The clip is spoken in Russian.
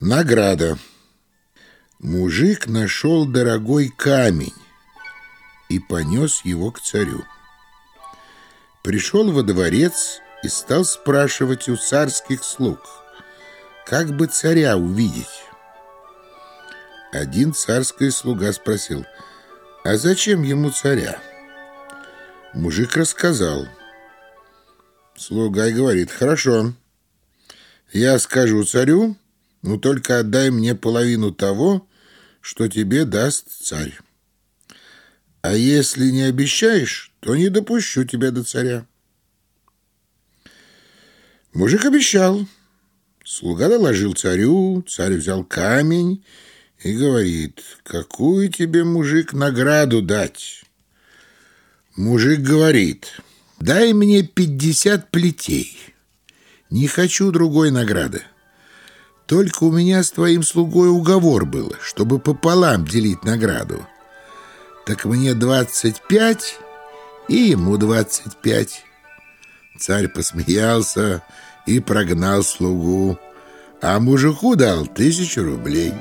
Награда. Мужик нашел дорогой камень и понес его к царю. Пришел во дворец и стал спрашивать у царских слуг, как бы царя увидеть. Один царский слуга спросил, а зачем ему царя? Мужик рассказал. Слуга и говорит, хорошо, я скажу царю, ну только отдай мне половину того, что тебе даст царь. А если не обещаешь, то не допущу тебя до царя. Мужик обещал. Слуга доложил царю, царь взял камень и говорит, какую тебе, мужик, награду дать? Мужик говорит, дай мне пятьдесят плетей, не хочу другой награды. Только у меня с твоим слугой уговор был, чтобы пополам делить награду. Так мне двадцать пять, и ему двадцать пять. Царь посмеялся и прогнал слугу, а мужику дал тысячу рублей.